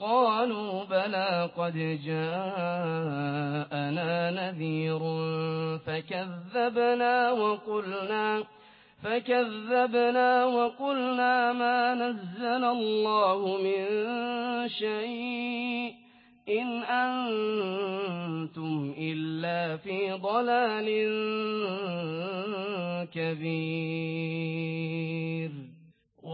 قالوا بلى قد جاءنا نذير فكذبنا وقلنا فكذبنا وقلنا ما نزل الله من شيء إن أنتم إلا في ضلال كبير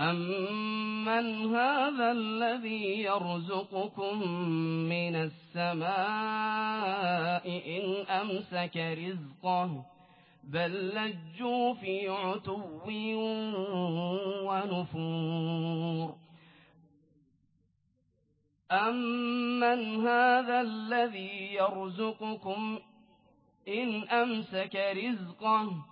أمن هذا الذي يرزقكم من السماء إن أمسك رزقه بل لجوا في عتو ونفور أمن هذا الذي يرزقكم إن أمسك رزقه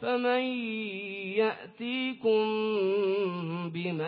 فمن يأتيكم بماء